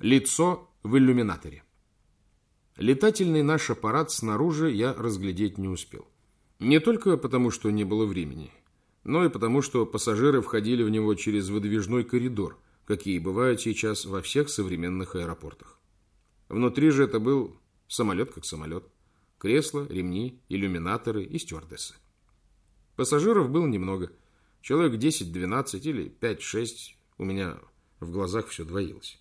Лицо в иллюминаторе. Летательный наш аппарат снаружи я разглядеть не успел. Не только потому, что не было времени, но и потому, что пассажиры входили в него через выдвижной коридор, какие бывают сейчас во всех современных аэропортах. Внутри же это был самолет как самолет. Кресла, ремни, иллюминаторы и стюардессы. Пассажиров было немного. Человек 10-12 или 5-6. У меня в глазах все двоилось.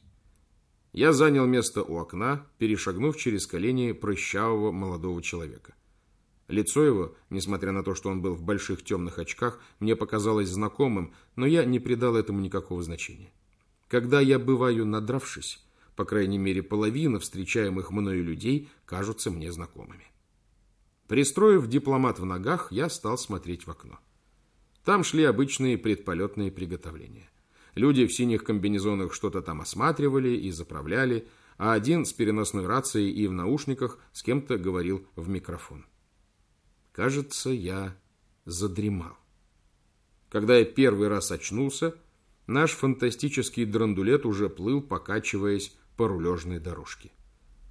Я занял место у окна, перешагнув через колени прыщавого молодого человека. Лицо его, несмотря на то, что он был в больших темных очках, мне показалось знакомым, но я не придал этому никакого значения. Когда я бываю надравшись, по крайней мере половина встречаемых мною людей кажутся мне знакомыми. Пристроив дипломат в ногах, я стал смотреть в окно. Там шли обычные предполетные приготовления. Люди в синих комбинезонах что-то там осматривали и заправляли, а один с переносной рацией и в наушниках с кем-то говорил в микрофон. Кажется, я задремал. Когда я первый раз очнулся, наш фантастический драндулет уже плыл, покачиваясь по рулежной дорожке.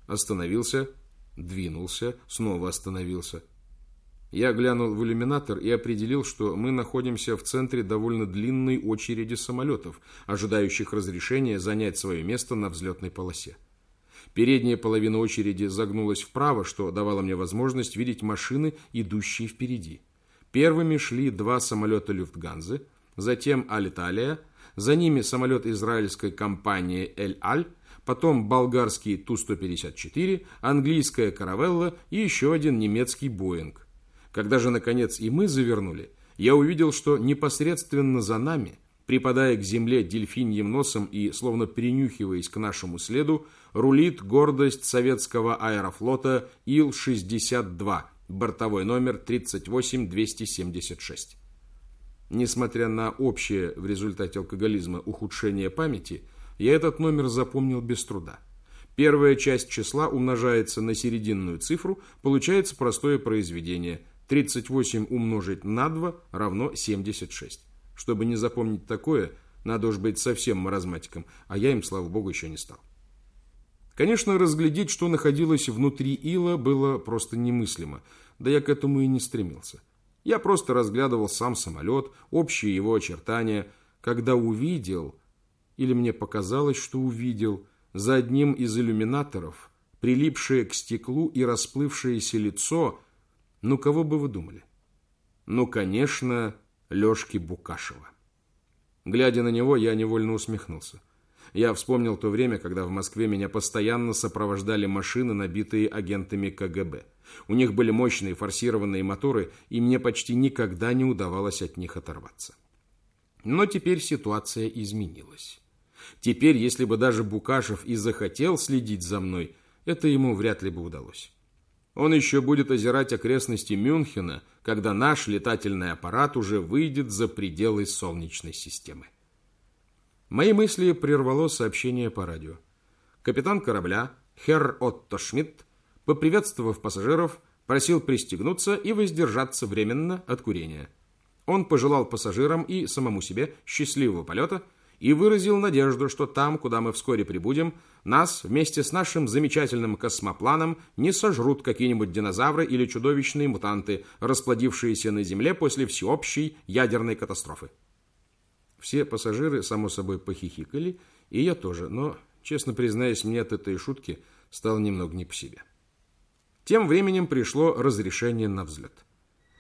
Остановился, двинулся, снова остановился – я глянул в иллюминатор и определил, что мы находимся в центре довольно длинной очереди самолетов, ожидающих разрешения занять свое место на взлетной полосе. Передняя половина очереди загнулась вправо, что давало мне возможность видеть машины, идущие впереди. Первыми шли два самолета Люфтганзы, затем Алиталия, за ними самолет израильской компании Эль-Аль, потом болгарский Ту-154, английская Каравелла и еще один немецкий Боинг. Когда же, наконец, и мы завернули, я увидел, что непосредственно за нами, припадая к земле дельфиньим носом и словно перенюхиваясь к нашему следу, рулит гордость советского аэрофлота Ил-62, бортовой номер 38276. Несмотря на общее в результате алкоголизма ухудшение памяти, я этот номер запомнил без труда. Первая часть числа умножается на серединную цифру, получается простое произведение 38 умножить на 2 равно 76. Чтобы не запомнить такое, надо уж быть совсем маразматиком, а я им, слава богу, еще не стал. Конечно, разглядеть, что находилось внутри ила, было просто немыслимо, да я к этому и не стремился. Я просто разглядывал сам самолет, общие его очертания, когда увидел, или мне показалось, что увидел, за одним из иллюминаторов, прилипшее к стеклу и расплывшееся лицо – ну, кого бы вы думали? Ну, конечно, Лешки Букашева. Глядя на него, я невольно усмехнулся. Я вспомнил то время, когда в Москве меня постоянно сопровождали машины, набитые агентами КГБ. У них были мощные форсированные моторы, и мне почти никогда не удавалось от них оторваться. Но теперь ситуация изменилась. Теперь, если бы даже Букашев и захотел следить за мной, это ему вряд ли бы удалось. Он еще будет озирать окрестности Мюнхена, когда наш летательный аппарат уже выйдет за пределы Солнечной системы. Мои мысли прервало сообщение по радио. Капитан корабля, Херр Отто Шмидт, поприветствовав пассажиров, просил пристегнуться и воздержаться временно от курения. Он пожелал пассажирам и самому себе счастливого полета – и выразил надежду, что там, куда мы вскоре прибудем, нас вместе с нашим замечательным космопланом не сожрут какие-нибудь динозавры или чудовищные мутанты, расплодившиеся на Земле после всеобщей ядерной катастрофы. Все пассажиры, само собой, похихикали, и я тоже, но, честно признаюсь, мне от этой шутки стало немного не по себе. Тем временем пришло разрешение на взлет.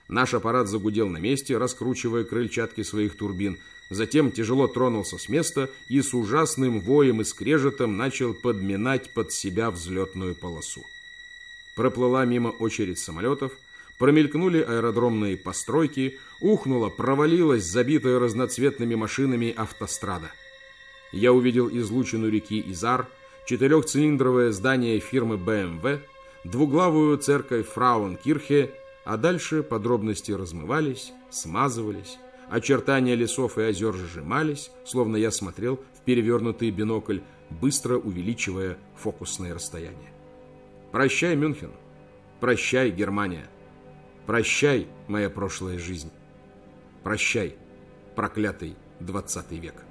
Наш аппарат загудел на месте, раскручивая крыльчатки своих турбин. Затем тяжело тронулся с места и с ужасным воем и скрежетом начал подминать под себя взлетную полосу. Проплыла мимо очередь самолетов, промелькнули аэродромные постройки, ухнула, провалилась забитая разноцветными машинами автострада. Я увидел излучину реки Изар, четырехцилиндровое здание фирмы BMW, двуглавую церковь Фрауенкирхе а дальше подробности размывались, смазывались, очертания лесов и озер сжимались, словно я смотрел в перевернутый бинокль, быстро увеличивая фокусное расстояние. Прощай, Мюнхен. Прощай, Германия. Прощай, моя прошлая жизнь. Прощай, проклятый двадцатый век.